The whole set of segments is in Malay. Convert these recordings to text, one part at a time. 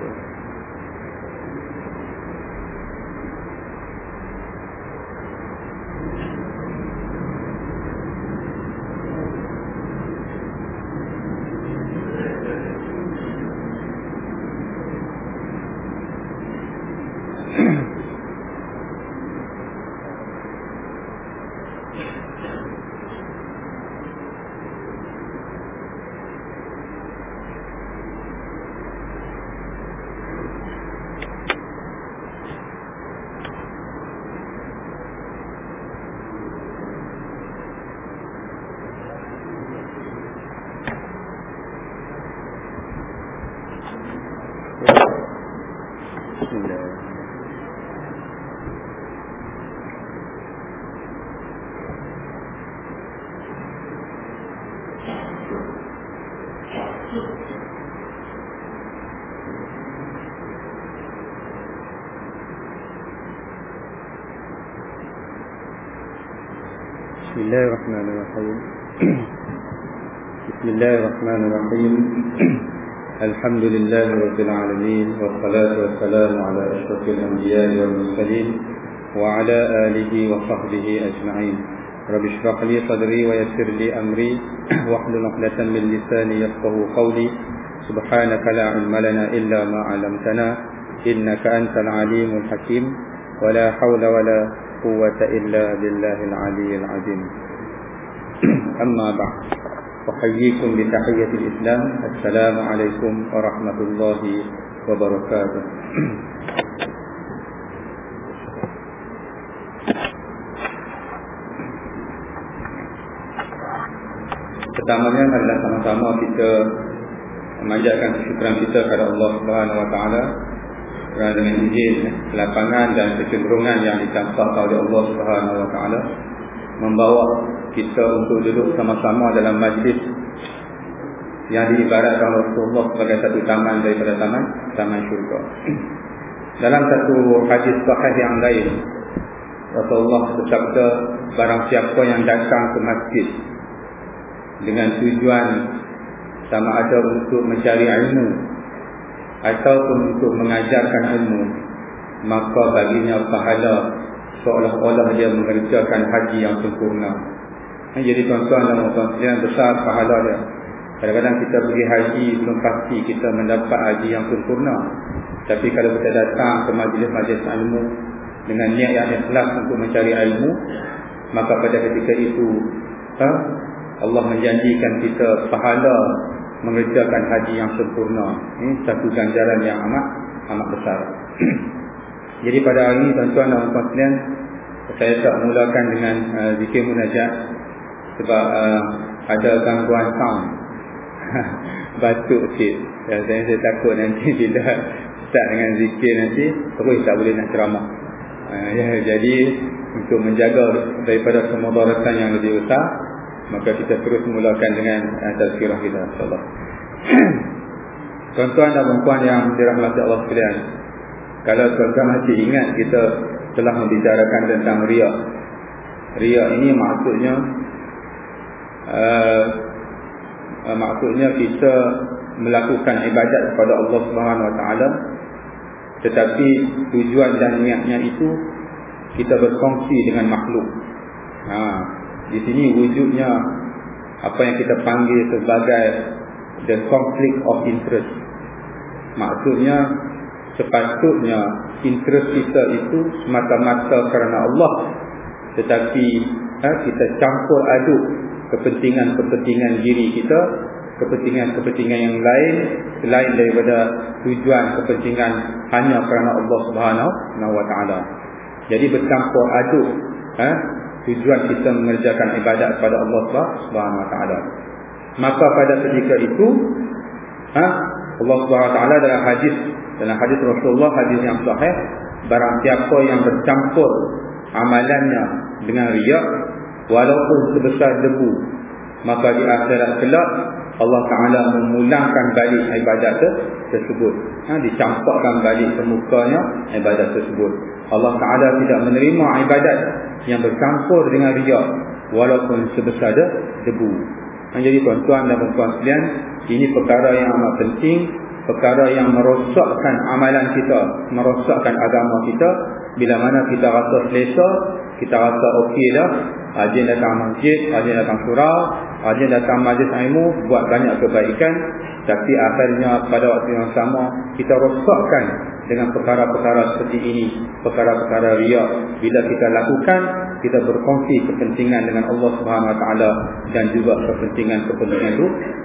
to it. بسم الله الرحمن الرحيم. الحمد لله رب العالمين والصلاة والسلام على أشرف الأنبياء والمرسلين وعلى آله وصحبه أجمعين. رب اشرح لي صدري ويسر لي أمري. واحلل عقدة من لساني يفقه قولي. سبحانك لا علم لنا إلا ما علمتنا إنك أنت العليم الحكيم. ولا حول ولا قوة إلا بالله العلي العظيم. أما بعد. أحييكم بتحية الإسلام السلام عليكم ورحمة الله وبركاته Pertamanya adalah sama-sama kita memanjatkan kesyukuran kita kepada Allah Subhanahu Wa Taala kerana dengan izin kelapangan dan kecenderungan yang dicampakkan oleh Allah Subhanahu Wa Taala membawa kita untuk duduk sama-sama dalam majlis yang diibaratkan Rasulullah sebagai satu taman daripada taman taman syurga. Dalam satu hadis sahih yang lain Rasulullah bersabda barang siapa yang datang ke masjid dengan tujuan sama ada untuk mencari ilmu ataupun untuk mengajarkan ilmu maka baginya pahala seolah-olah dia mengerjakan haji yang sempurna jadi tuan-tuan dan puan-puan besar pahala dia kadang-kadang kita pergi haji belum pasti kita mendapat haji yang sempurna tapi kalau kita datang ke majlis-majlis ilmu dengan niat yang ikhlas untuk mencari ilmu maka pada ketika itu ha, Allah menjanjikan kita pahala mengerjakan haji yang sempurna. Ini satu ganjaran yang amat amat besar. Jadi pada hari ini tuan-tuan dan puan-puan saya tak mulakan dengan uh, zikir munajat sebab uh, ada gangguan sound. Batuk sikit. Dan saya, saya takut nanti bila start dengan zikir nanti terus tak boleh nak ceramah. Uh, ya, jadi untuk menjaga daripada kemudaratan yang lebih besar maka kita terus mulakan dengan uh, tazkirah kita insyaallah. Tuan-tuan dan puan yang dirahmati Allah sekalian. Kalau tuan-tuan masih ingat kita telah membicarakan tentang riya. Riya ini maksudnya uh, maksudnya kita melakukan ibadat kepada Allah Subhanahu Wa Taala tetapi tujuan dan niatnya itu kita berkongsi dengan makhluk. Ha, di sini wujudnya apa yang kita panggil sebagai the conflict of interest. Maksudnya sepatutnya interest kita itu semata-mata kerana Allah tetapi eh, kita campur aduk kepentingan-kepentingan diri kita kepentingan-kepentingan yang lain selain daripada tujuan kepentingan hanya kerana Allah Subhanahu wa taala. Jadi bercampur aduk eh, tujuan kita mengerjakan ibadat kepada Allah Subhanahu wa taala. Maka pada ketika itu ha, Allah Subhanahu wa taala dalam hadis dalam hadis Rasulullah hadis yang sahih barang siapa yang bercampur amalannya dengan riya walaupun sebesar debu maka di akhirat kelak Allah Taala memulangkan balik ibadat tersebut ha, dicampakkan balik ke mukanya ibadat tersebut Allah Taala tidak menerima ibadat yang bercampur dengan riya walaupun sebesar debu. Ha, jadi tuan-tuan dan puan-puan sekalian, ini perkara yang amat penting perkara yang merosakkan amalan kita, merosakkan agama kita, bila mana kita rasa selesa, kita rasa okey dah, rajin datang masjid, rajin datang surau, rajin datang majlis ilmu, buat banyak kebaikan, tapi akhirnya pada waktu yang sama kita rosakkan dengan perkara-perkara seperti ini, perkara-perkara riak. Bila kita lakukan, kita berkongsi kepentingan dengan Allah Subhanahu Wa Taala dan juga kepentingan-kepentingan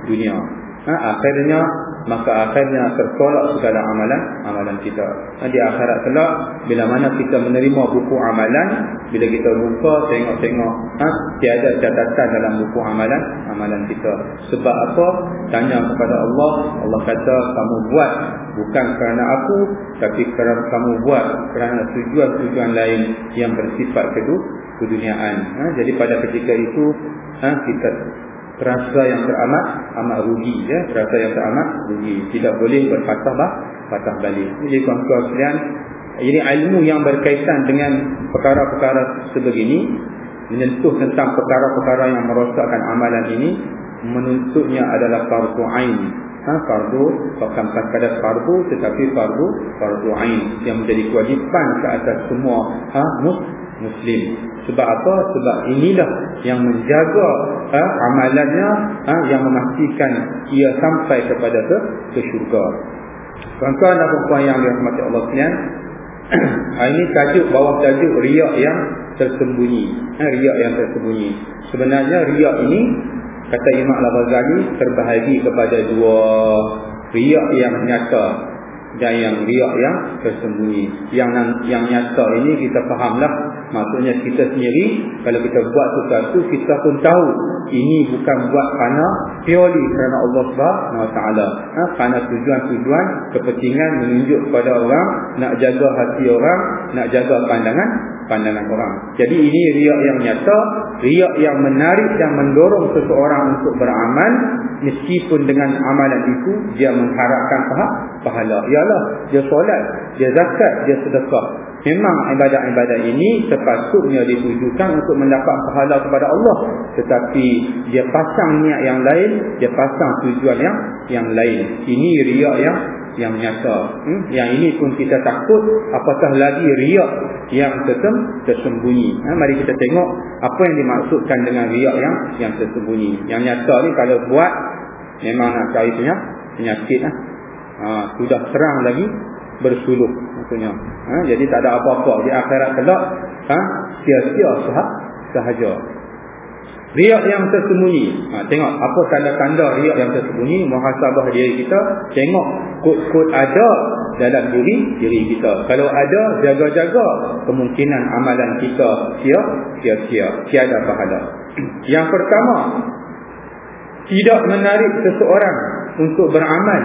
dunia. Ha, akhirnya maka akhirnya tertolak segala amalan amalan kita. Ha, di akhirat kelak bila mana kita menerima buku amalan, bila kita buka tengok-tengok, ha, tiada catatan dalam buku amalan amalan kita. Sebab apa? Tanya kepada Allah, Allah kata kamu buat bukan kerana aku, tapi kerana kamu buat kerana tujuan-tujuan lain yang bersifat kedua keduniaan. Ha, jadi pada ketika itu ha, kita rasa yang teramat amat rugi ya. Rasa yang teramat rugi. Tidak boleh berpatah bah patah balik. Jadi tuan-tuan sekalian ini ilmu yang berkaitan dengan perkara-perkara sebegini menyentuh tentang perkara-perkara yang merosakkan amalan ini menuntutnya adalah fardu ain ha fardu bukan sekadar fardu tetapi fardu fardu ain yang menjadi kewajipan ke atas semua ha muslim. Sebab apa? Sebab inilah yang menjaga ha, amalannya ha, yang memastikan ia sampai kepada ke, ke syurga. Tuan-tuan dan puan yang dirahmati Allah sekalian ini tajuk bawah tajuk riak yang tersembunyi. Ha, riak yang tersembunyi. Sebenarnya riak ini kata Imam Al-Ghazali terbahagi kepada dua riak yang nyata dan yang riak yang tersembunyi. Yang yang nyata ini kita fahamlah maksudnya kita sendiri kalau kita buat sesuatu kita pun tahu ini bukan buat kerana purely kerana Allah Taala. Ha, kerana tujuan-tujuan kepentingan menunjuk kepada orang nak jaga hati orang nak jaga pandangan pandangan orang. Jadi ini riak yang nyata riak yang menarik dan mendorong seseorang untuk beramal meskipun dengan amalan itu dia mengharapkan pahala. Ialah dia solat dia zakat dia sedekah memang ibadat-ibadat ini sepatutnya ditujukan untuk mendapat pahala kepada Allah. Tetapi dia pasang niat yang lain dia pasang tujuan yang yang lain. Ini riak yang yang nyata. Hmm? yang ini pun kita takut apatah lagi riak yang tersem, tersembunyi. Ha, mari kita tengok apa yang dimaksudkan dengan riak yang yang tersembunyi. Yang nyata ni kalau buat memang nak cari penyakit ha? Ha, sudah terang lagi bersuluh maksudnya. Ha, jadi tak ada apa-apa. Di akhirat kelak ha, sia-sia sahaja. Riak yang tersembunyi. Ha, tengok apa tanda-tanda riak yang tersembunyi? Muhasabah diri kita tengok kod-kod ada dalam diri diri kita. Kalau ada jaga-jaga kemungkinan amalan kita sia-sia. Tiada pahala. Yang pertama tidak menarik seseorang untuk beramal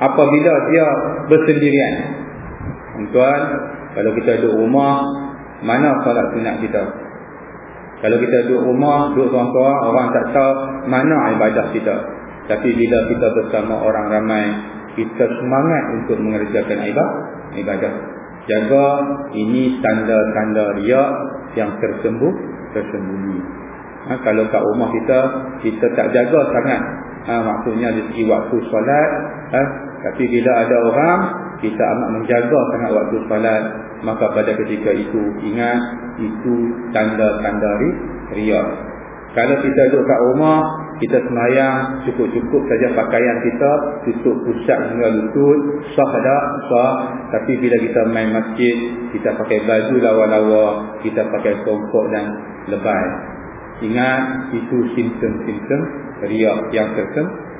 apabila dia bersendirian. Tuan kalau kita duduk rumah mana solat sunat kita? Kalau kita duduk rumah duduk seorang-seorang orang tak tahu mana ibadah kita. Tapi bila kita bersama orang ramai kita semangat untuk mengerjakan ibadah ibadah. Jaga ini tanda-tanda riak yang tersembuh tersembunyi. Ha, kalau kat rumah kita kita tak jaga sangat ha, maksudnya di segi waktu solat ha, tapi bila ada orang kita amat menjaga sangat waktu solat. Maka pada ketika itu ingat itu tanda-tanda riak kalau kita duduk kat rumah kita semayang cukup-cukup saja pakaian kita tutup pusat hingga lutut sah tak? Sah. Tapi bila kita main masjid kita pakai baju lawa-lawa kita pakai songkok dan lebay. Ingat itu simptom-simptom riak yang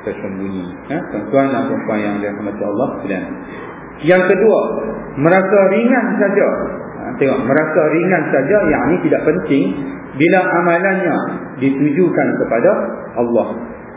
tersembunyi. Ha? tuan-tuan dan perempuan yang dirahmati Allah dan yang kedua merasa ringan saja. Ha, tengok merasa ringan saja yang ini tidak penting bila amalannya ditujukan kepada Allah.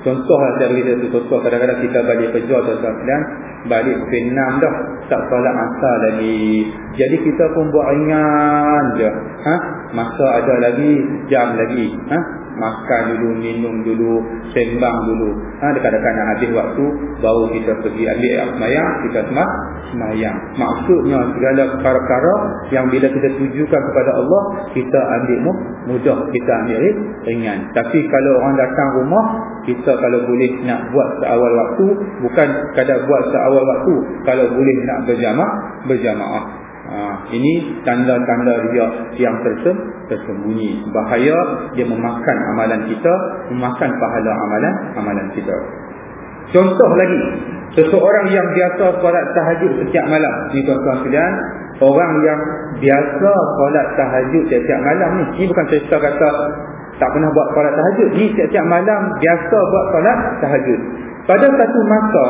Contoh saya beritahu tu contoh kadang-kadang kita balik kerja tuan-tuan balik 6 dah tak salat asal lagi. Jadi kita pun buat ringan je. Ha? masa ada lagi jam lagi. Ha? Makan dulu minum dulu sembang dulu. Ha dekat-dekat nak habis waktu baru kita pergi ambil sembahyang kita semah sembahyang maksudnya segala perkara yang bila kita tujukan kepada Allah kita ambil mudah kita ambil ringan. Tapi kalau orang datang rumah kita kalau boleh nak buat seawal waktu bukan kadang buat seawal waktu kalau boleh nak berjamaah berjamaah Ha, ini tanda-tanda riak yang tersem, tersembunyi. Bahaya dia memakan amalan kita, memakan pahala amalan amalan kita. Contoh lagi, seseorang yang biasa solat tahajud setiap malam. Ini tuan-tuan sekalian, orang yang biasa solat tahajud setiap malam ni, ini bukan cerita kata tak pernah buat solat tahajud. Ini setiap malam biasa buat solat tahajud. Pada satu masa,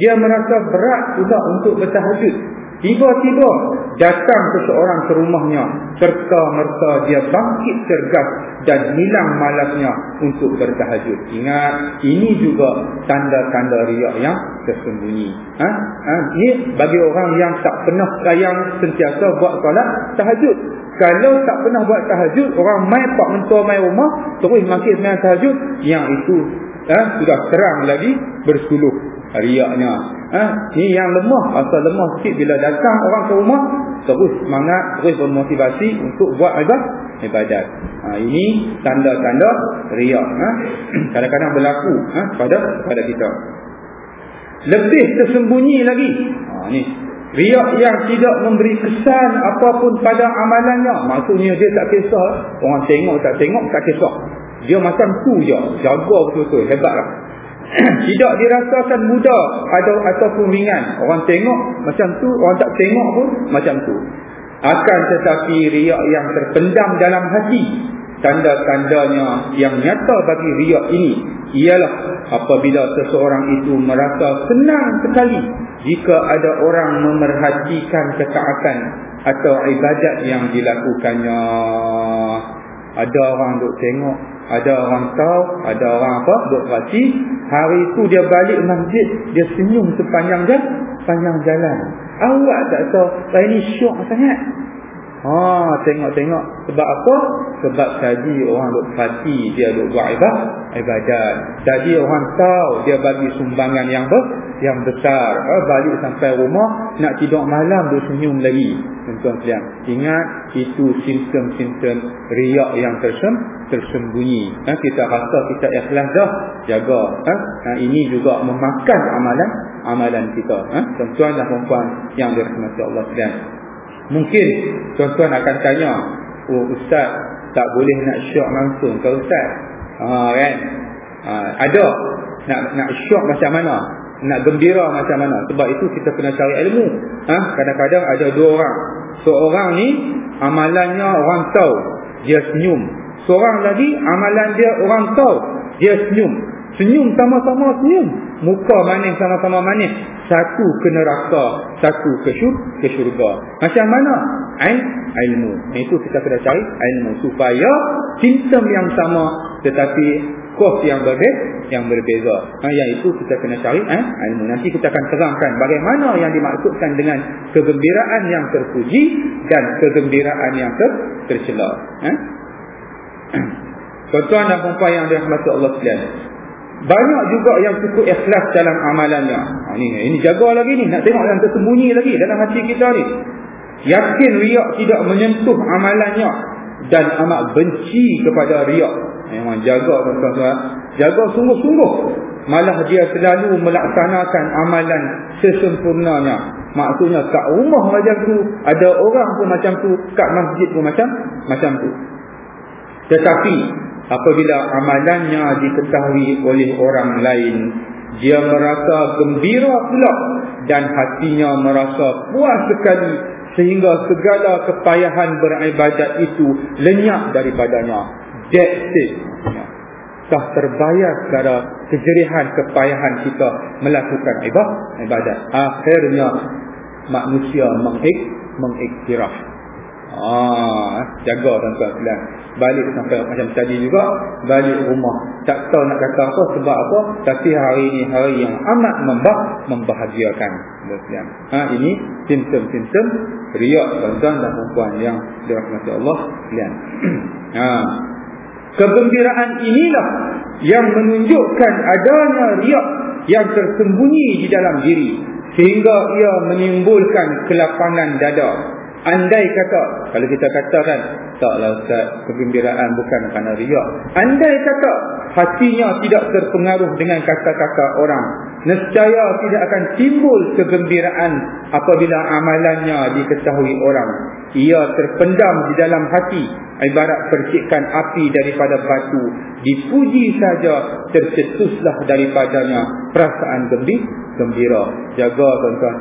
dia merasa berat juga untuk bertahajud. Tiba-tiba datang seseorang ke rumahnya serta merta dia bangkit cergas dan hilang malasnya untuk bertahajud. Ingat, ini juga tanda-tanda riak yang tersembunyi. Ha? Ha? Ini bagi orang yang tak pernah sayang sentiasa buat solat tahajud. Kalau tak pernah buat tahajud, orang main pak mentua main rumah, terus bangkit main tahajud, yang itu ha? sudah terang lagi bersuluh riaknya. Ha? Ni yang lemah, asal lemah sikit bila datang orang ke rumah, terus semangat, terus bermotivasi untuk buat ibadat. Ha, ini tanda-tanda riak. Ha? Kadang-kadang berlaku ha? pada pada kita. Lebih tersembunyi lagi. Ha, ni. Riak yang tidak memberi kesan apapun pada amalannya. Maksudnya dia tak kisah. Orang tengok tak tengok tak kisah. Dia macam tu je. Jaga betul-betul. Hebatlah. tidak dirasakan mudah atau ataupun ringan. Orang tengok macam tu, orang tak tengok pun macam tu. Akan tetapi riak yang terpendam dalam hati, tanda-tandanya yang nyata bagi riak ini ialah apabila seseorang itu merasa senang sekali jika ada orang memerhatikan ketaatan atau ibadat yang dilakukannya. Ada orang duk tengok ada orang tahu, ada orang apa, duk perhati. Hari itu dia balik masjid, dia senyum sepanjang jalan. Sepanjang jalan. Awak tak tahu, saya ni syok sangat. Ha, tengok-tengok. Sebab apa? Sebab tadi orang duk perhati, dia duk buat ibadah. ibadat. Tadi orang tahu, dia bagi sumbangan yang ber, yang besar. Ha, balik sampai rumah, nak tidur malam, dia senyum lagi. Tuan-tuan Ingat, itu simptom-simptom riak yang tersem, tersembunyi. Ha, kita rasa kita ikhlas dah, jaga. Ha? Ha, ini juga memakan amalan amalan kita. Ha? Tuan-tuan dan perempuan yang dirahmati Allah sekalian. Mungkin tuan-tuan akan tanya, oh ustaz tak boleh nak syok langsung ke ustaz? Ha, kan? Ha, ada nak nak syok macam mana? Nak gembira macam mana? Sebab itu kita kena cari ilmu. Ha? Kadang-kadang ada dua orang. Seorang ni amalannya orang tahu dia senyum Seorang lagi amalan dia orang tahu. Dia senyum. Senyum sama-sama senyum. Muka manis sama-sama manis. Satu ke neraka. Satu ke, syur, ke syurga. Macam mana? Ain, ilmu. Itu kita kena cari ilmu. Supaya simptom yang sama. Tetapi kos yang berbeza. Yang berbeza. Ha, yang itu kita kena cari eh, ilmu. Nanti kita akan terangkan bagaimana yang dimaksudkan dengan kegembiraan yang terpuji. Dan kegembiraan yang ter, tercela. Eh? Tuan-tuan dan perempuan yang dirahmati Allah sekalian. Banyak juga yang cukup ikhlas dalam amalannya. Ha, ini, ini jaga lagi ni. Nak tengok yang tersembunyi lagi dalam hati kita ni. Yakin riak tidak menyentuh amalannya. Dan amat benci kepada riak. Memang jaga tuan-tuan. Jaga sungguh-sungguh. Malah dia selalu melaksanakan amalan sesempurnanya. Maksudnya kat rumah macam tu. Ada orang pun macam tu. Kat masjid pun macam macam tu. Tetapi apabila amalannya diketahui oleh orang lain, dia merasa gembira pula dan hatinya merasa puas sekali sehingga segala kepayahan beribadat itu lenyap daripadanya. That's it. Dah terbayar secara kejerihan kepayahan kita melakukan ibadat. Akhirnya manusia mengik mengiktiraf. Ah, jaga tuan-tuan sekalian. Balik sampai macam tadi juga, balik rumah. Tak tahu nak kata apa sebab apa, tapi hari ini hari yang amat membah membahagiakan. Tuan-tuan. Ha, ini simptom-simptom riak tuan-tuan dan perempuan yang dirahmati Allah sekalian. ha. Kegembiraan inilah yang menunjukkan adanya riak yang tersembunyi di dalam diri sehingga ia menimbulkan kelapangan dada. Andai kata, kalau kita katakan, taklah Ustaz, kegembiraan bukan kerana riak. Andai kata, hatinya tidak terpengaruh dengan kata-kata orang. Nescaya tidak akan timbul kegembiraan apabila amalannya diketahui orang. Ia terpendam di dalam hati, ibarat percikan api daripada batu. Dipuji saja, tercetuslah daripadanya perasaan gembira. Jaga tuan-tuan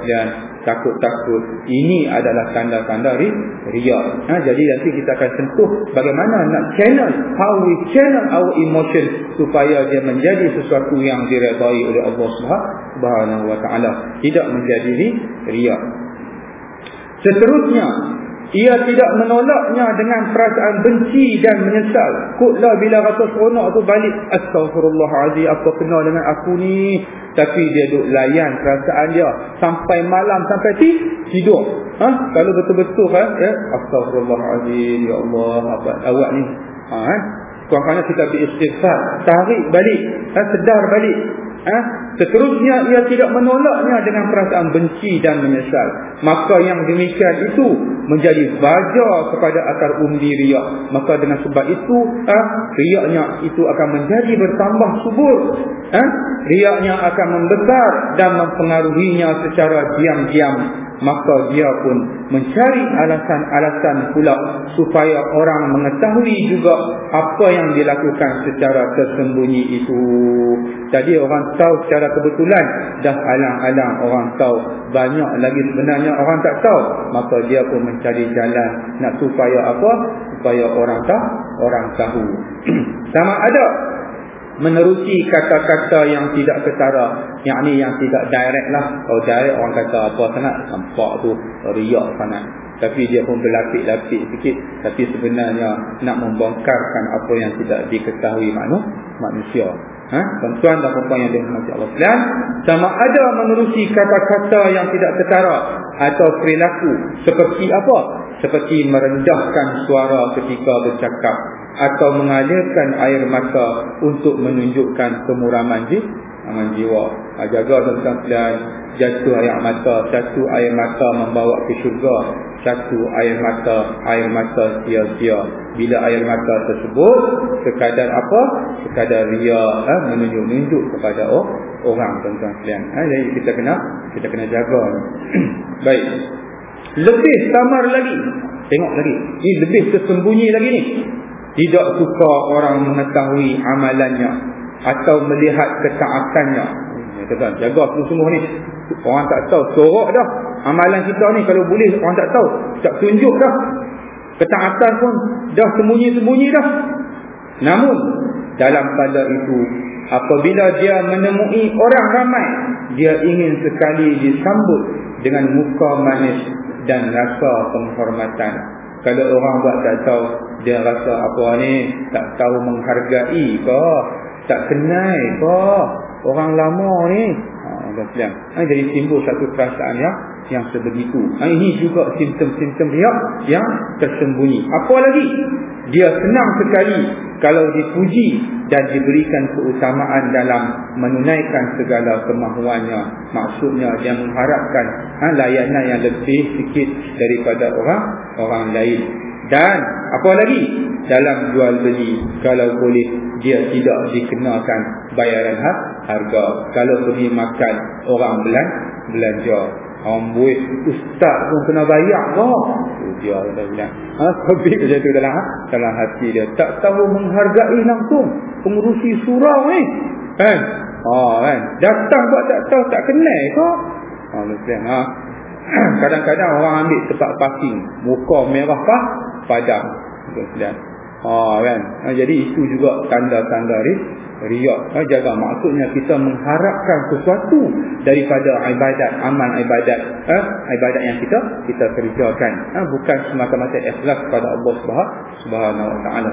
takut-takut. Ini adalah tanda-tanda riak. Ha, jadi nanti kita akan sentuh bagaimana nak channel, how we channel our emotion supaya dia menjadi sesuatu yang diredai oleh Allah Subhanahu Wa Taala, tidak menjadi riak. Seterusnya, ia tidak menolaknya dengan perasaan benci dan menyesal. Kutlah bila rasa seronok tu balik. Astaghfirullahaladzim. Apa kena dengan aku ni? Tapi dia duduk layan perasaan dia. Sampai malam, sampai tidur. Ha? Kalau betul-betul kan? Ya? Astaghfirullahaladzim. Ya Allah. Apa awak ni? Ha? Kurang-kurangnya kita beristighfar. Tarik balik. Ha? Sedar balik. Ha? Seterusnya ia tidak menolaknya dengan perasaan benci dan menyesal. Maka yang demikian itu menjadi baja kepada akar umbi riak. Maka dengan sebab itu ha? riaknya itu akan menjadi bertambah subur. Ha? Riaknya akan membesar dan mempengaruhinya secara diam-diam maka dia pun mencari alasan-alasan pula supaya orang mengetahui juga apa yang dilakukan secara tersembunyi itu. Jadi orang tahu secara kebetulan dah alang-alang orang tahu. Banyak lagi sebenarnya orang tak tahu. Maka dia pun mencari jalan nak supaya apa? Supaya orang tahu. Orang tahu. Sama ada menerusi kata-kata yang tidak ketara. Yang ni yang tidak direct lah. Kalau direct orang kata apa sangat nampak tu riak sangat. Tapi dia pun berlapik-lapik sikit. Tapi sebenarnya nak membongkarkan apa yang tidak diketahui manusia ha? tuan-tuan dan perempuan yang dirahmati Allah sekalian sama ada menerusi kata-kata yang tidak ketara atau perilaku seperti apa seperti merendahkan suara ketika bercakap atau mengalirkan air mata untuk menunjukkan kemuraman jiwa. Ha, jaga tentang dan jatuh air mata, satu air mata membawa ke syurga, satu air mata, air mata sia-sia. Bila air mata tersebut sekadar apa? Sekadar ria eh, menunjuk-nunjuk kepada oh, orang tentang sekalian. Ha, jadi kita kena kita kena jaga. Baik. Lebih samar lagi. Tengok lagi. Ini lebih tersembunyi lagi ni tidak suka orang mengetahui amalannya atau melihat ketaatannya kata jaga sungguh-sungguh ni orang tak tahu sorok dah amalan kita ni kalau boleh orang tak tahu. Tak tunjuk dah. Ketaatan pun dah sembunyi-sembunyi dah. Namun dalam pada itu apabila dia menemui orang ramai dia ingin sekali disambut dengan muka manis dan rasa penghormatan. Kalau orang buat tak tahu dia rasa apa ni? Tak tahu menghargai ke? Tak kenal ke? Orang lama ni? Ha, jadi timbul satu perasaan yang yang sebegitu. Ini juga simptom-simptom dia yang tersembunyi. Apa lagi? Dia senang sekali kalau dipuji dan diberikan keutamaan dalam menunaikan segala kemahuannya. Maksudnya dia mengharapkan ha, layanan yang lebih sikit daripada orang orang lain. Dan apa lagi? Dalam jual beli kalau boleh dia tidak dikenakan bayaran harga. Kalau pergi makan orang belan belanja orang buih ustaz pun kena bayar. Oh dia dah bilang ha tapi macam tu. Dalam dalam hati dia tak tahu menghargai langsung pengurusi surau ni. Kan? Ha kan? Datang buat tak tahu tak kenal ke? Ha mesti ha. Kadang-kadang orang ambil tempat parking muka merah apa padam. Tuan ha kan? Ha, jadi itu juga tanda-tanda riak. Ha, jaga. Maksudnya kita mengharapkan sesuatu daripada ibadat amal ibadat ha, ibadat yang kita kita kerjakan. Ha, bukan semata-mata ikhlas kepada Allah Subhanahu wa taala.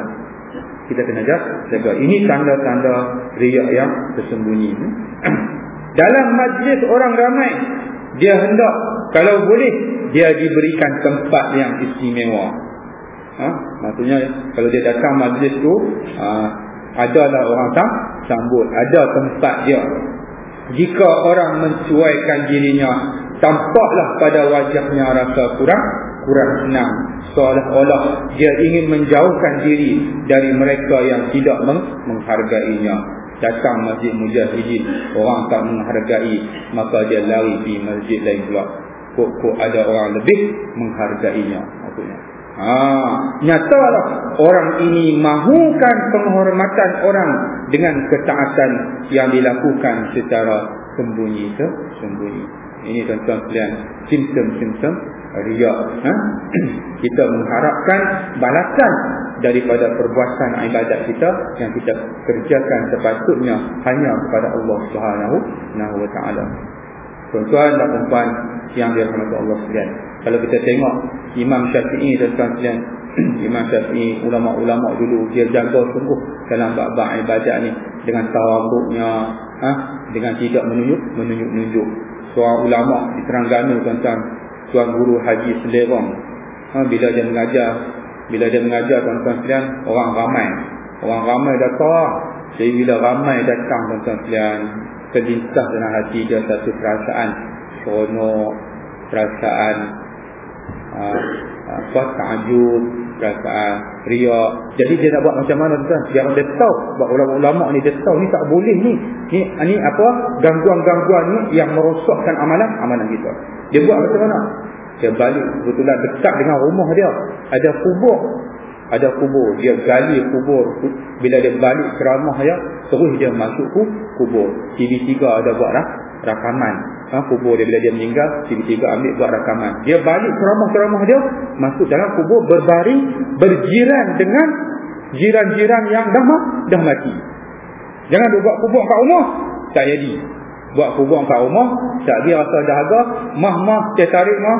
Kita kena jaga. Ini tanda-tanda riak yang tersembunyi dalam majlis orang ramai dia hendak. Kalau boleh dia diberikan tempat yang istimewa ha? maksudnya kalau dia datang majlis tu ha, ada lah orang tam, sambut. Ada tempat dia. Jika orang mencuaikan dirinya tampaklah pada wajahnya rasa kurang kurang senang. Seolah-olah dia ingin menjauhkan diri dari mereka yang tidak menghargainya. Datang masjid mujahidin orang tak menghargai maka dia lari di masjid lain pula. Kok, kok ada orang lebih menghargainya maksudnya ha nyatalah orang ini mahukan penghormatan orang dengan ketaatan yang dilakukan secara sembunyi ke sembunyi ini tuan-tuan sekalian simptom-simptom riak ha? kita mengharapkan balasan daripada perbuatan ibadat kita yang kita kerjakan sepatutnya hanya kepada Allah Subhanahu wa taala. Tuan-tuan dan puan yang dirahmati Allah sekalian. Kalau kita tengok Imam Syafi'i dan Imam Syafi'i ulama-ulama dulu dia jaga sungguh dalam bab-bab ibadat ni. Dengan tawaduknya ha? dengan tidak menunjuk menunjuk-nunjuk. Seorang ulama di Terengganu tuan-tuan Tuan Guru Haji Selerong ha, Bila dia mengajar Bila dia mengajar tuan-tuan sekalian Orang ramai. Orang ramai datang. Jadi bila ramai datang tuan-tuan sekalian Terlintas dalam hati dia satu perasaan Seronok Perasaan apa takjub perasaan riak. Jadi dia nak buat macam mana tuan? Biar dia tahu. Sebab ulama-ulama ni dia tahu ni tak boleh ni. Ni ni apa? Gangguan-gangguan ni yang merosakkan amalan amalan kita. Dia buat macam mana? Dia balik kebetulan dekat dengan rumah dia. Ada kubur. Ada kubur. Dia gali kubur. Bila dia balik ke rumah dia terus dia masuk kubur. TV3 ada buat lah rakaman. Ha, kubur dia bila dia meninggal tiba-tiba ambil buat rakaman. Dia balik ke rumah-rumah dia masuk dalam kubur berbaring berjiran dengan jiran-jiran yang dah dah mati. Jangan duk buat kubur kat rumah tak jadi. Buat kubur kat rumah tak dia rasa dahaga mah-mah dia tarik mah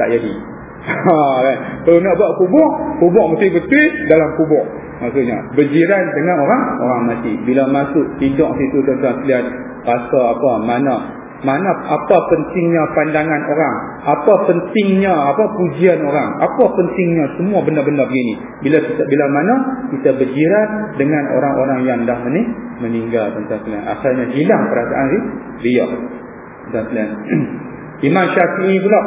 tak jadi. Ha, kan? kalau nak buat kubur kubur mesti betul dalam kubur. Maksudnya berjiran dengan orang orang mati. Bila masuk tidur situ tuan-tuan rasa apa? Mana? Mana apa pentingnya pandangan orang? Apa pentingnya apa pujian orang? Apa pentingnya semua benda-benda begini? Bila kita bila mana kita berjiran dengan orang-orang yang dah mening, meninggal tuan-tuan asalnya hilang perasaan riya tuan-tuan Imam Syafi'i pula.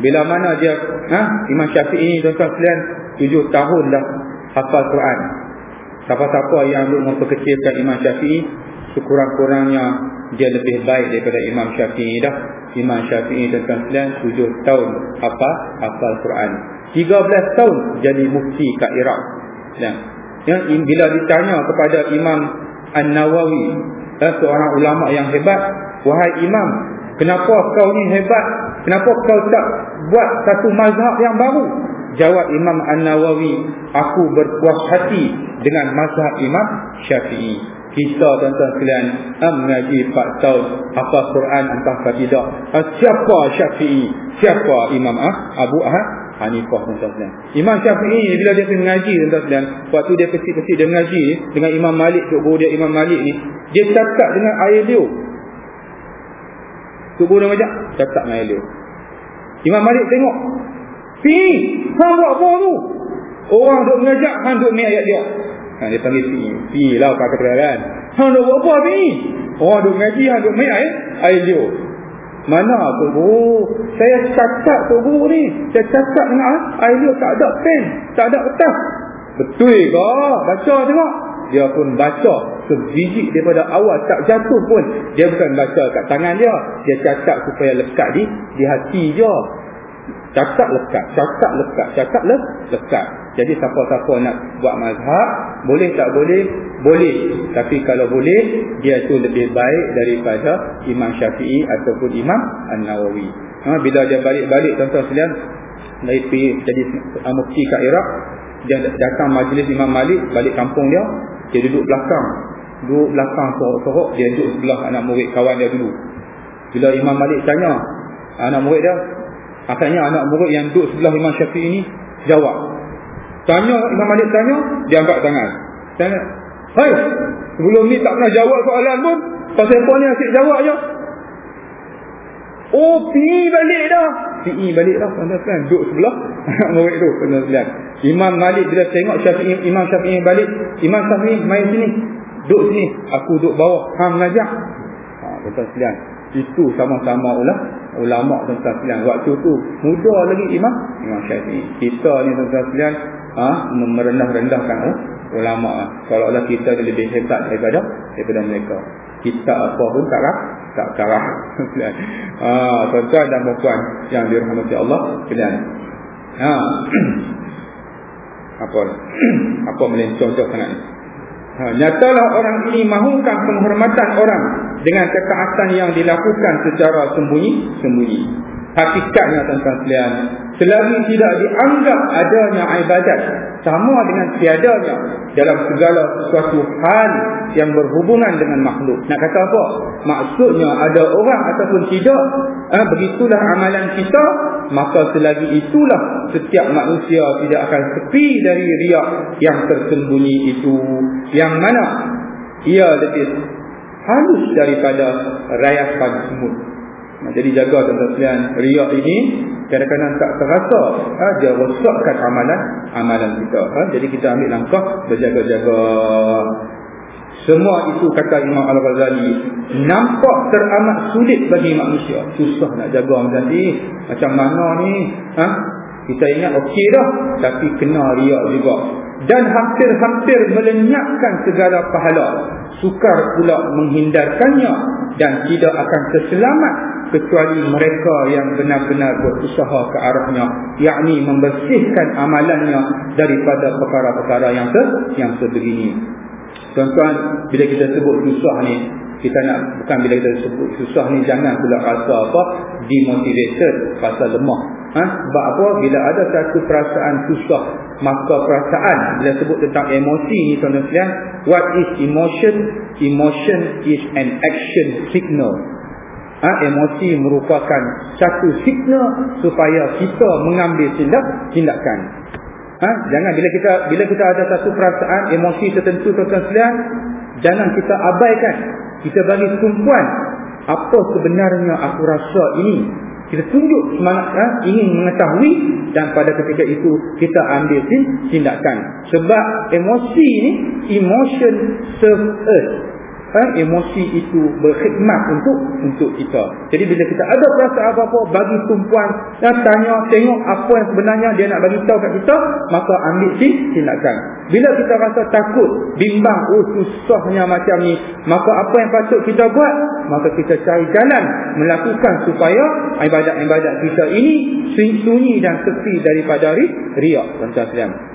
Bila mana dia ha? Imam Syafi'i tuan-tuan sekalian 7 tahun dah hafal Quran. Siapa-siapa yang memperkecilkan Imam Syafi'i sekurang-kurangnya dia lebih baik daripada Imam Syafi'i dah. Imam Syafi'i tentang 7 tahun apa hafal Quran. 13 tahun jadi mufti kat Iraq. Ya. Ya, bila ditanya kepada Imam An-Nawawi ya, seorang ulama yang hebat wahai Imam kenapa kau ni hebat? Kenapa kau tak buat satu mazhab yang baru? Jawab Imam An-Nawawi aku berpuas hati dengan mazhab Imam Syafi'i kita tuan-tuan sekalian mengaji 4 tahun apa Quran entah ke tidak ha, siapa Syafi'i siapa Imam ha? Abu ha? Hanifah tuan-tuan sekalian Imam Syafi'i bila dia mengaji tuan-tuan sekalian waktu dia kecil-kecil dia mengaji dengan Imam Malik guru dia Imam Malik ni dia cakap dengan air dia tu guru dia macam cakap dengan air dia Imam Malik tengok Pi, hang buat apa tu? Orang duk mengajak, hang duk main ayat dia. Ha, dia panggil pi. Pi lah kata kan. Ha nak buat apa ni? Oh duk ngaji ha duk main air air dia. Mana tu bu? Saya cakap tu bu ni. Saya cakap dengan air dia tak ada pen, tak ada kertas. Betul ke? Baca tengok. Dia pun baca sebiji daripada awal tak jatuh pun. Dia bukan baca kat tangan dia. Dia cakap supaya lekat di di hati je. Cakap lekat, cakap lekat, cakap le lekat. Jadi siapa-siapa nak buat mazhab, boleh tak boleh? Boleh. Tapi kalau boleh, dia tu lebih baik daripada Imam Syafi'i ataupun Imam An-Nawawi. Ha, bila dia balik-balik tuan-tuan sekalian, dari pergi jadi mufti kat Iraq, dia datang majlis Imam Malik, balik kampung dia, dia duduk belakang. Duduk belakang sorok-sorok, dia duduk sebelah anak murid kawan dia dulu. Bila Imam Malik tanya, anak murid dia, Akhirnya anak murid yang duduk sebelah Imam Syafi'i ini jawab. Tanya Imam Malik tanya, dia angkat tangan. Tanya, "Hai, sebelum ni tak pernah jawab soalan pun, pasal apa ni asyik jawab je?" Oh, pi balik dah. Pi balik dah, tuan-tuan. Duduk sebelah murid tu, tuan-tuan. Imam Malik bila tengok Syafi'i, Imam Syafi'i balik, Imam Syafi'i main sini. Duduk sini, aku duduk bawah, hang mengajar. Ha, tuan sekalian. Itu sama-sama ulah ulama tuan sekalian. Waktu tu muda lagi Imam Imam Syafi'i. Kita ni tuan sekalian, ha, merendah-rendahkan oh, ulama. Kalau Allah kita lebih hebat daripada daripada mereka. Kita apa pun tak rah, tak karah. ha, tuan-tuan dan puan yang dirahmati Allah sekalian. Ha. apa apa melencong contoh sangat ha, nyatalah orang ini mahukan penghormatan orang dengan ketaatan yang dilakukan secara sembunyi-sembunyi hakikatnya tentang sekalian selagi tidak dianggap adanya ibadat sama dengan tiadanya dalam segala sesuatu hal yang berhubungan dengan makhluk. Nak kata apa? Maksudnya ada orang ataupun tidak, eh, begitulah amalan kita, maka selagi itulah setiap manusia tidak akan sepi dari riak yang tersembunyi itu. Yang mana ia lebih halus daripada rayapan semut. Jadi jaga sekalian, riak ini kadang-kadang tak terasa ha, dia rosakkan amalan amalan kita. Ha, jadi kita ambil langkah berjaga-jaga. Semua itu kata Imam Al-Ghazali nampak teramat sulit bagi manusia. Susah nak jaga macam ni. Macam mana ni? Ha? Kita ingat okey dah. Tapi kena riak juga. Dan hampir-hampir melenyapkan segala pahala. Sukar pula menghindarkannya. Dan tidak akan terselamat kecuali mereka yang benar-benar berusaha ke arahnya. Yakni membersihkan amalannya daripada perkara-perkara yang se yang sebegini tuan-tuan bila kita sebut susah ni kita nak bukan bila kita sebut susah ni jangan pula rasa apa? Demotivated pasal lemah ha? sebab apa bila ada satu perasaan susah maka perasaan bila sebut tentang emosi ni tuan-tuan what is emotion emotion is an action signal ha, emosi merupakan satu signal supaya kita mengambil tindak tindakan. Ha, jangan bila kita bila kita ada satu perasaan emosi tertentu tuan-tuan jangan kita abaikan. Kita bagi tumpuan apa sebenarnya aku rasa ini. Kita tunjuk semangat ha, ingin mengetahui dan pada ketika itu kita ambil tindakan. Sebab emosi ini emotion serve us ha, emosi itu berkhidmat untuk untuk kita. Jadi bila kita ada perasaan apa-apa bagi tumpuan dan tanya tengok apa yang sebenarnya dia nak bagi tahu kat kita, maka ambil sih tindakan. Bila kita rasa takut, bimbang, oh susahnya macam ni, maka apa yang patut kita buat? Maka kita cari jalan melakukan supaya ibadat-ibadat kita ini sunyi dan sepi daripada riak. Tuan-tuan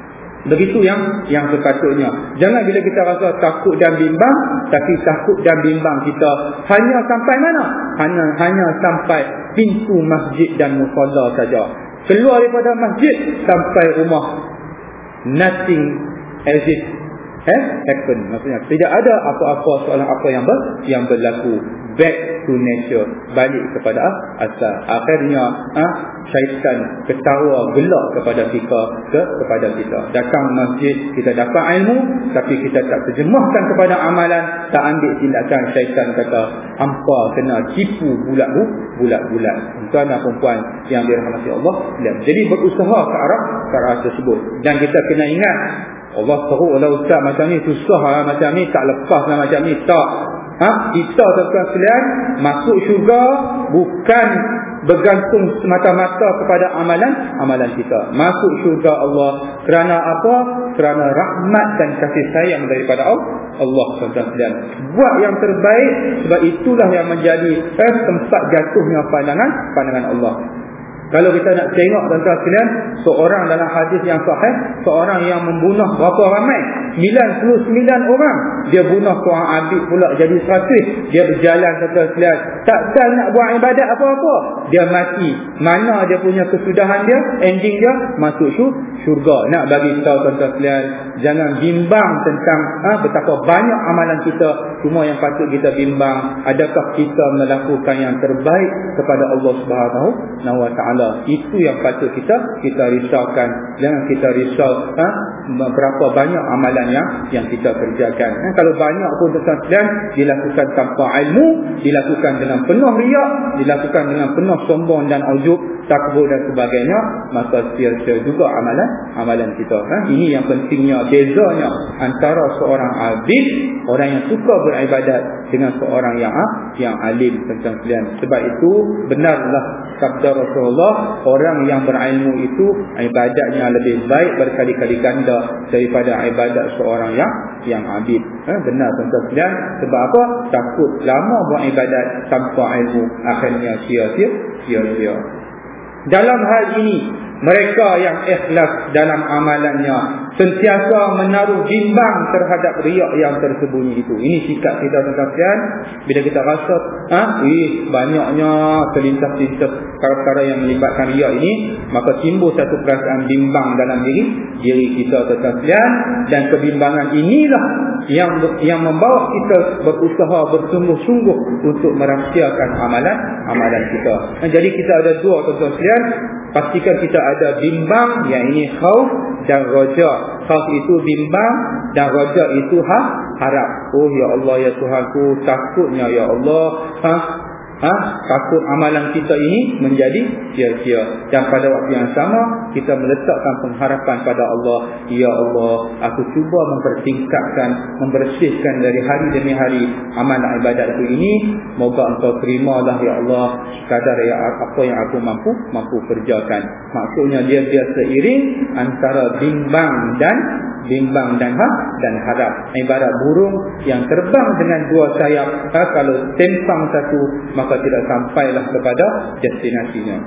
Begitu yang yang sepatutnya. Jangan bila kita rasa takut dan bimbang, tapi takut dan bimbang kita hanya sampai mana? Hanya hanya sampai pintu masjid dan musalla saja. Keluar daripada masjid sampai rumah. Nothing else eh, happen. Maksudnya tidak ada apa-apa soalan apa yang ber, yang berlaku. Back to nature. Balik kepada asal. Akhirnya ah, syaitan ketawa gelak kepada kita. Ke, kepada kita. Datang masjid, kita dapat ilmu. Tapi kita tak terjemahkan kepada amalan. Tak ambil tindakan syaitan kata. Hampa kena tipu bulat-bulat. Bulat-bulat. Tuan dan perempuan yang dirahmati Allah. Jadi berusaha ke arah, ke arah tersebut. Dan kita kena ingat Allah seru lah ustaz macam ni susah lah macam ni tak lepas lah macam ni tak ha? kita tuan-tuan sekalian masuk syurga bukan bergantung semata-mata kepada amalan amalan kita. Masuk syurga Allah kerana apa? Kerana rahmat dan kasih sayang daripada Allah. Tuan-tuan sekalian. Buat yang terbaik sebab itulah yang menjadi eh, tempat jatuhnya pandangan pandangan Allah kalau kita nak tengok tuan-tuan sekalian, seorang dalam hadis yang sahih, seorang yang membunuh berapa ramai? 99 orang. Dia bunuh seorang adik pula jadi 100. Dia berjalan tuan-tuan sekalian. Takkan nak buat ibadat apa-apa. Dia mati. Mana dia punya kesudahan dia? Ending dia masuk syurga. Nak bagi tahu tuan-tuan sekalian, jangan bimbang tentang ha, betapa banyak amalan kita. Cuma yang patut kita bimbang, adakah kita melakukan yang terbaik kepada Allah Subhanahu wa taala itu yang patut kita kita risaukan jangan kita risau ha? berapa banyak amalan yang yang kita kerjakan ha? kalau banyak pun tuan-tuan dilakukan tanpa ilmu dilakukan dengan dengan penuh riak dilakukan dengan penuh sombong dan ujub takbur dan sebagainya maka sia-sia juga amalan amalan kita. Ha? ini yang pentingnya bezanya antara seorang abid orang yang suka beribadat dengan seorang yang yang alim tentang sekalian sebab itu benarlah sabda Rasulullah orang yang berilmu itu ibadatnya lebih baik berkali-kali ganda daripada ibadat seorang yang yang abid. Ha? benar tentang sekalian. Sebab apa? Takut lama buat ibadat tanpa ilmu akhirnya sia-sia sia-sia. Dalam hal ini mereka yang ikhlas dalam amalannya sentiasa menaruh bimbang terhadap riak yang tersembunyi itu. Ini sikap kita tuan-tuan bila kita rasa ha eh banyaknya terlintas-lintas perkara yang melibatkan riak ini, maka timbul satu perasaan bimbang dalam diri diri kita tuan-tuan dan kebimbangan inilah yang yang membawa kita berusaha bersungguh-sungguh untuk merahsiakan amalan amalan kita. Jadi kita ada dua tuan-tuan pastikan kita ada bimbang yang ini khauf dan raja Khaf itu bimbang dan raja itu ha, harap. Oh ya Allah ya Tuhanku, takutnya ya Allah. Ha, ha, takut amalan kita ini menjadi sia-sia. Dan pada waktu yang sama, kita meletakkan pengharapan pada Allah. Ya Allah, aku cuba mempertingkatkan, membersihkan dari hari demi hari amalan ibadatku ini. Moga engkau terimalah ya Allah, kadar ya apa yang aku mampu mampu kerjakan. Maksudnya dia dia seiring antara bimbang dan bimbang dan ha dan harap ibarat burung yang terbang dengan dua sayap ha, kalau tempang satu maka tidak sampailah kepada destinasinya.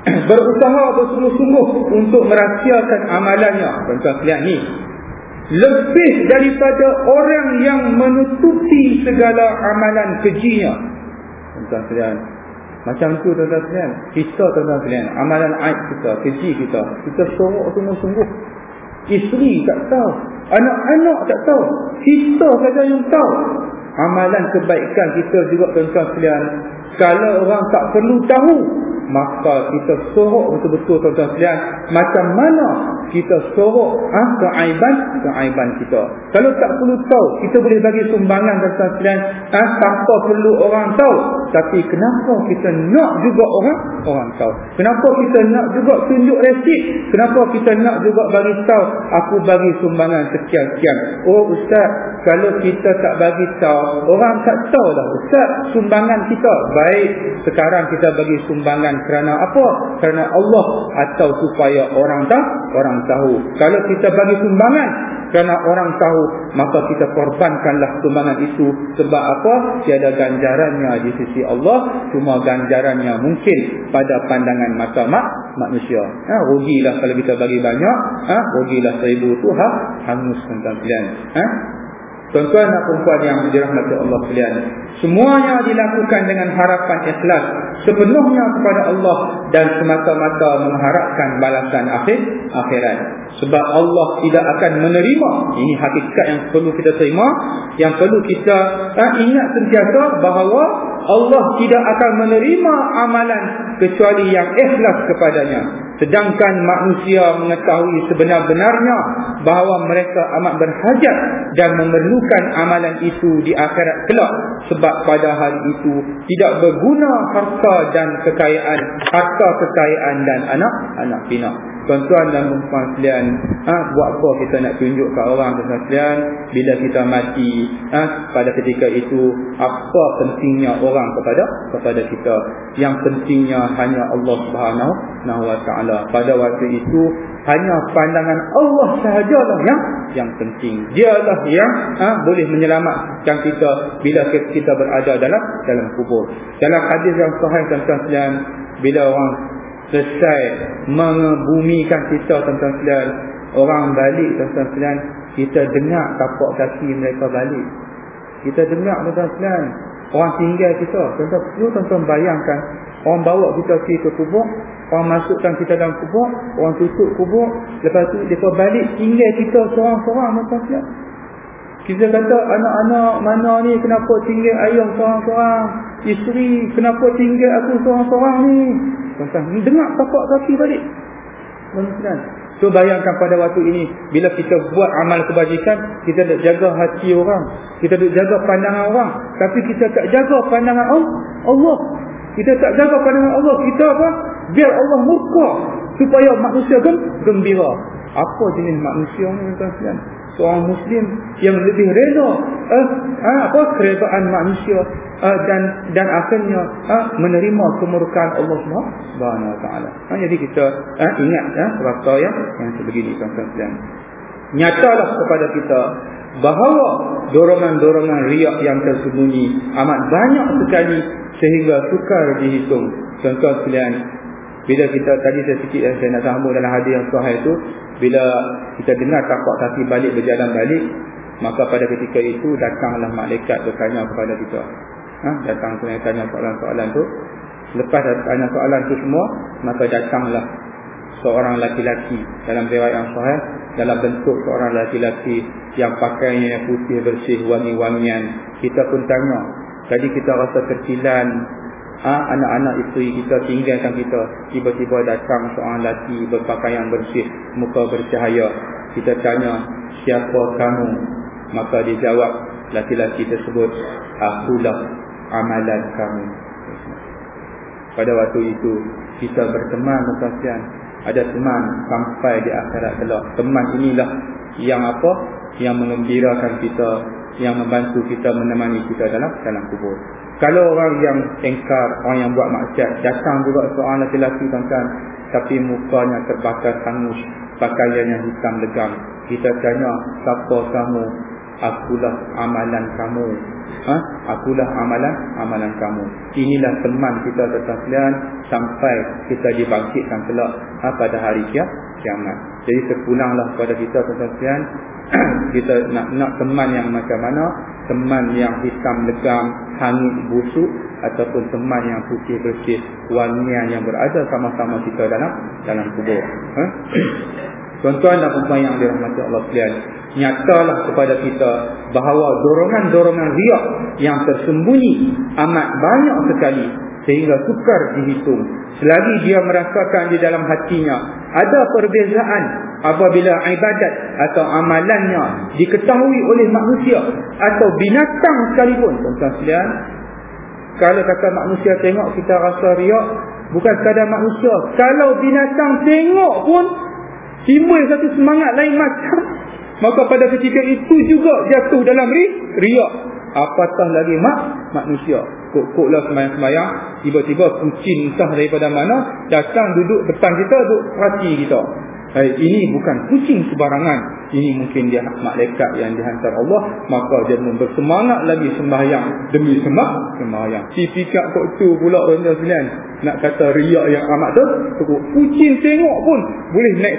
Berusaha bersungguh-sungguh untuk merahsiakan amalannya. Tuan-tuan sekalian ni. Lebih daripada orang yang menutupi segala amalan kejinya. Tuan-tuan sekalian macam tu tuan-tuan sekalian. Kita tuan-tuan sekalian amalan aib kita keji kita kita sorok sungguh-sungguh Isteri tak tahu. Anak-anak tak tahu. Kita saja yang tahu. Amalan kebaikan kita juga tuan-tuan sekalian. Kalau orang tak perlu tahu maka kita sorok betul-betul tuan-tuan sekalian macam mana kita sorok ha, keaiban keaiban kita. Kalau tak perlu tahu kita boleh bagi sumbangan tuan-tuan sekalian ha, tanpa perlu orang tahu. Tapi kenapa kita nak juga orang orang tahu? Kenapa kita nak juga tunjuk resip kenapa kita nak juga bagi tahu? Aku bagi sumbangan sekian-sekian. Oh ustaz kalau kita tak bagi tahu orang tak tahu dah. Ustaz sumbangan kita baik sekarang kita bagi sumbangan kerana apa? Kerana Allah atau supaya orang tahu, orang tahu. Kalau kita bagi sumbangan kerana orang tahu, maka kita korbankanlah sumbangan itu sebab apa? Tiada ganjarannya di sisi Allah, cuma ganjarannya mungkin pada pandangan mata mak manusia. Ha, rugilah kalau kita bagi banyak, ha, rugilah seribu tu ha, hangus tentang kalian. Ha? Tuan-tuan dan perempuan yang dirahmati Allah sekalian, semuanya dilakukan dengan harapan ikhlas sepenuhnya kepada Allah dan semata-mata mengharapkan balasan akhir akhirat. Sebab Allah tidak akan menerima ini hakikat yang perlu kita terima, yang perlu kita uh, ingat sentiasa bahawa Allah tidak akan menerima amalan kecuali yang ikhlas kepadanya. Sedangkan manusia mengetahui sebenar-benarnya bahawa mereka amat berhajat dan memerlukan amalan itu di akhirat kelak. Sebab pada hari itu tidak berguna harta dan kekayaan, harta kekayaan dan anak-anak pinak. Tuan-tuan dan perempuan sekalian, ha, buat apa kita nak tunjuk ke orang sekalian bila kita mati ha, pada ketika itu apa pentingnya orang kepada kepada kita? Yang pentingnya hanya Allah Subhanahu wa taala. Pada waktu itu hanya pandangan Allah sahajalah yang yang penting. Dialah yang ha, boleh menyelamatkan kita bila kita berada dalam dalam kubur. Dalam hadis yang sahih sekalian, bila orang selesai mengebumikan kita tuan-tuan sekalian. Orang balik tuan-tuan sekalian kita dengar tapak kaki mereka balik. Kita dengar tuan-tuan sekalian orang tinggal kita. Tuan-tuan bayangkan orang bawa kita pergi ke kubur orang masukkan kita dalam kubur orang tutup kubur lepas tu mereka balik tinggal kita seorang-seorang tuan-tuan sekalian kita kata anak-anak mana ni kenapa tinggal ayah seorang-seorang isteri kenapa tinggal aku seorang-seorang ni Tuan-tuan, dengar tapak kaki balik. Tuan-tuan, So bayangkan pada waktu ini bila kita buat amal kebajikan, kita nak jaga hati orang, kita nak jaga pandangan orang, tapi kita tak jaga pandangan Allah. Kita tak jaga pandangan Allah, kita apa? Biar Allah murka supaya manusia gembira. Apa jenis manusia ni tuan-tuan? Seorang muslim yang lebih reda eh, eh, apa keredaan manusia eh, dan dan akhirnya eh, menerima kemurkaan Allah Subhanahu taala. Eh, jadi kita eh, ingat eh, rasa yang yang sebegini Nyatalah kepada kita bahawa dorongan-dorongan riak yang tersembunyi amat banyak sekali sehingga sukar dihitung. Contoh sekalian, bila kita tadi saya sikit yang saya nak sambung dalam hadis yang sahih itu, bila kita dengar tapak kaki balik berjalan balik, maka pada ketika itu datanglah malaikat bertanya kepada kita. Ha? Datang tanya soalan-soalan tu. Lepas tanya soalan tu semua, maka datanglah seorang laki-laki dalam riwayat yang sahih dalam bentuk seorang laki-laki yang pakaiannya yang putih bersih wangi-wangian. Kita pun tanya, tadi kita rasa kecilan ha, anak-anak isteri kita tinggalkan kita. Tiba-tiba datang seorang lelaki berpakaian bersih muka bercahaya kita tanya siapa kamu? Maka dia jawab lelaki-lelaki tersebut akulah amalan kamu. Pada waktu itu kita berteman kasihan ada teman sampai di akhirat kelak. Teman inilah yang apa? Yang mengembirakan kita yang membantu kita menemani kita dalam dalam kubur kalau orang yang engkar, orang yang buat maksiat, datang juga seorang lelaki tuan-tuan, tapi mukanya terbakar hangus, pakaiannya hitam legam. Kita tanya, siapa kamu? Akulah amalan kamu. Ha? Akulah amalan amalan kamu. Inilah teman kita tetap sampai kita dibangkitkan kelak ha, pada hari kiamat. Jadi terpulanglah kepada kita tetap kita nak nak teman yang macam mana teman yang hitam legam hangit busuk ataupun teman yang putih bersih wangian yang berada sama-sama kita dalam dalam kubur ha? tuan-tuan dan puan yang dirahmati Allah sekalian nyatalah kepada kita bahawa dorongan-dorongan riak yang tersembunyi amat banyak sekali sehingga sukar dihitung. Selagi dia merasakan di dalam hatinya ada perbezaan apabila ibadat atau amalannya diketahui oleh manusia atau binatang sekalipun. Tuan-tuan sekalian kalau kata manusia tengok kita rasa riak bukan sekadar manusia. Kalau binatang tengok pun timbul satu semangat lain macam maka pada ketika itu juga jatuh dalam riak. Apatah lagi mak manusia. Kok-koklah semayang-semayang tiba-tiba kucing entah daripada mana datang duduk depan kita duduk perhati kita. Hai, ini bukan kucing sebarangan ini mungkin dia malaikat yang dihantar Allah maka dia bersemangat lagi sembahyang demi sembah sembahyang. Si pikak kok tu pula rendah sekalian. Nak kata riak yang amat tu kucing tengok pun boleh naik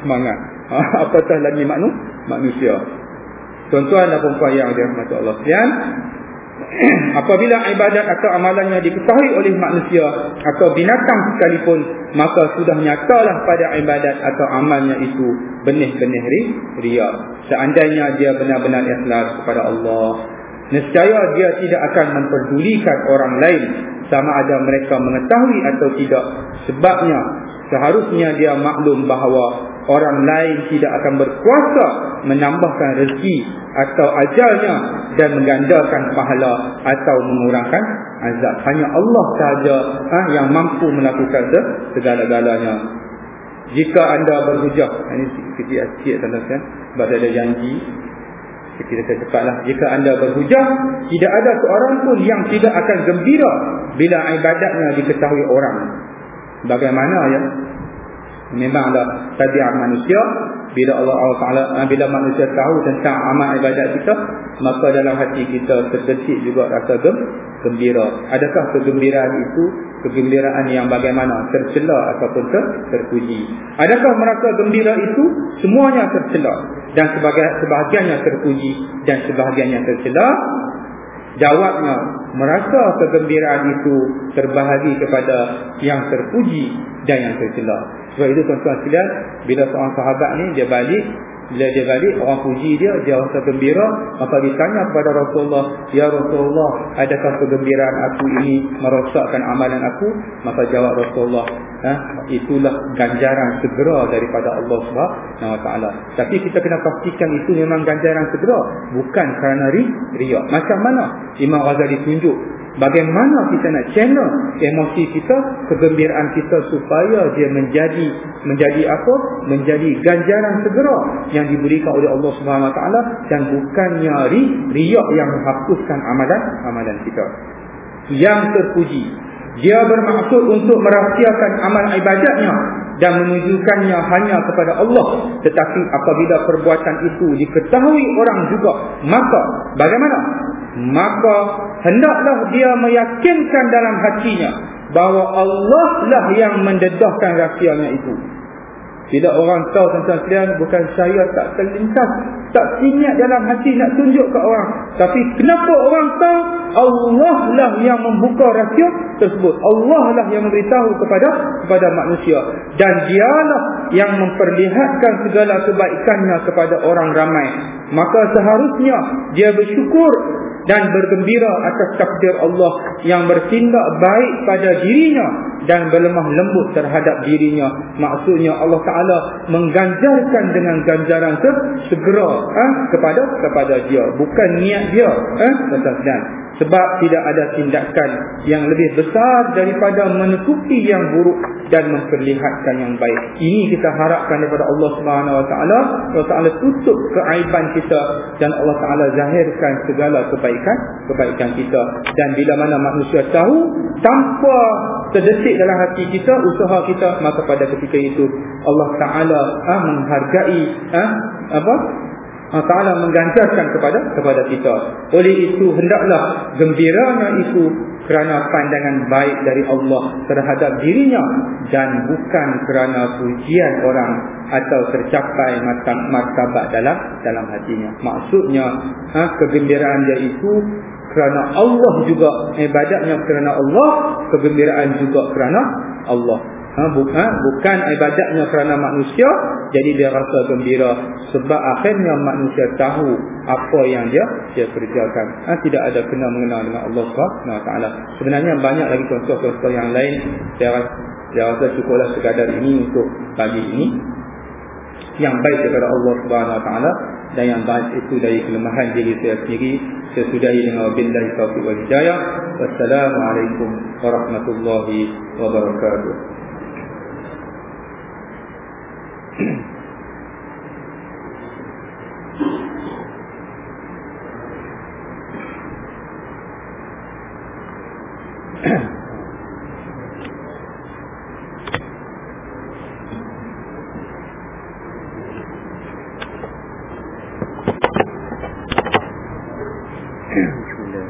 semangat. Ha, apatah lagi manusia. Tuan-tuan dan perempuan yang dirahmati Allah sekalian apabila ibadat atau amalannya diketahui oleh manusia atau binatang sekalipun maka sudah nyatalah pada ibadat atau amalnya itu benih-benih ria. Seandainya dia benar-benar ikhlas kepada Allah nescaya dia tidak akan memperdulikan orang lain. Sama ada mereka mengetahui atau tidak sebabnya seharusnya dia maklum bahawa orang lain tidak akan berkuasa menambahkan rezeki atau ajalnya dan menggandakan pahala atau mengurangkan azab. Hanya Allah sahaja ha, yang mampu melakukan segala-galanya. Jika anda berhujah, ha, ini sikit-sikit tuan-tuan, sebab ada janji, kita cepatlah. Jika anda berhujah, tidak ada seorang pun yang tidak akan gembira bila ibadatnya diketahui orang. Bagaimana ya? Memanglah tabiat manusia bila Allah Taala eh, bila manusia tahu tentang amal ibadat kita maka dalam hati kita terdetik juga rasa gembira. Adakah kegembiraan itu? Kegembiraan yang bagaimana? Tercela ataupun ter terpuji. Adakah merasa gembira itu? Semuanya tercela. Dan sebagai sebahagiannya terpuji dan sebahagiannya tercela Jawabnya, merasa kegembiraan itu terbahagi kepada yang terpuji dan yang tercela. Sebab itu tuan-tuan sekalian, bila seorang sahabat ni dia balik bila dia balik orang puji dia dia rasa gembira. Maka ditanya kepada Rasulullah ya Rasulullah adakah kegembiraan aku ini merosakkan amalan aku? Maka jawab Rasulullah ha? itulah ganjaran segera daripada Allah Subhanahu taala. Tapi kita kena pastikan itu memang ganjaran segera bukan kerana riak. Macam mana? Imam Ghazali tunjuk Bagaimana kita nak channel emosi kita, kegembiraan kita supaya dia menjadi menjadi apa? Menjadi ganjaran segera yang diberikan oleh Allah Subhanahu Wa Taala dan bukannya ri, riak yang menghapuskan amalan amalan kita. Yang terpuji, dia bermaksud untuk merahsiakan amal ibadatnya dan menunjukkannya hanya kepada Allah. Tetapi apabila perbuatan itu diketahui orang juga, maka bagaimana? Maka hendaklah dia meyakinkan dalam hatinya bahawa Allah lah yang mendedahkan rahsianya itu. Bila orang tahu tentang sekalian bukan saya tak terlintas, tak ingat dalam hati nak tunjuk ke orang. Tapi kenapa orang tahu Allah lah yang membuka rahsia tersebut. Allah lah yang memberitahu kepada kepada manusia dan dialah yang memperlihatkan segala kebaikannya kepada orang ramai. Maka seharusnya dia bersyukur dan bergembira atas takdir Allah yang bertindak baik pada dirinya dan berlemah lembut terhadap dirinya. Maksudnya Allah Taala mengganjarkan dengan ganjaran segera eh, kepada kepada dia, bukan niat dia, eh, sebab tidak ada tindakan yang lebih besar daripada menutupi yang buruk dan memperlihatkan yang baik. Ini kita harapkan daripada Allah Subhanahu Wa Taala. Allah Taala tutup keaiban kita dan Allah Taala zahirkan segala kebaikan kebaikan kita. Dan bila mana manusia tahu tanpa terdetik dalam hati kita usaha kita maka pada ketika itu Allah Taala ah, menghargai ah, apa Ta'ala mengganjarkan kepada kepada kita. Oleh itu, hendaklah gembiranya itu kerana pandangan baik dari Allah terhadap dirinya dan bukan kerana pujian orang atau tercapai martabat dalam dalam hatinya. Maksudnya, ha, kegembiraan dia itu kerana Allah juga ibadatnya kerana Allah, kegembiraan juga kerana Allah ha, bukan, ha, bukan ibadatnya kerana manusia jadi dia rasa gembira. Sebab akhirnya manusia tahu apa yang dia dia kerjakan. Ha, tidak ada kena mengenal dengan Allah SWT sebenarnya banyak lagi contoh-contoh yang lain. Saya rasa, saya rasa cukuplah sekadar ini untuk pagi ini. Yang baik daripada Allah SWT dan yang baik itu dari kelemahan diri saya sendiri. Saya sudahi dengan wabillahi taufiq wal hidayah. Wassalamualaikum warahmatullahi wabarakatuh بسم الله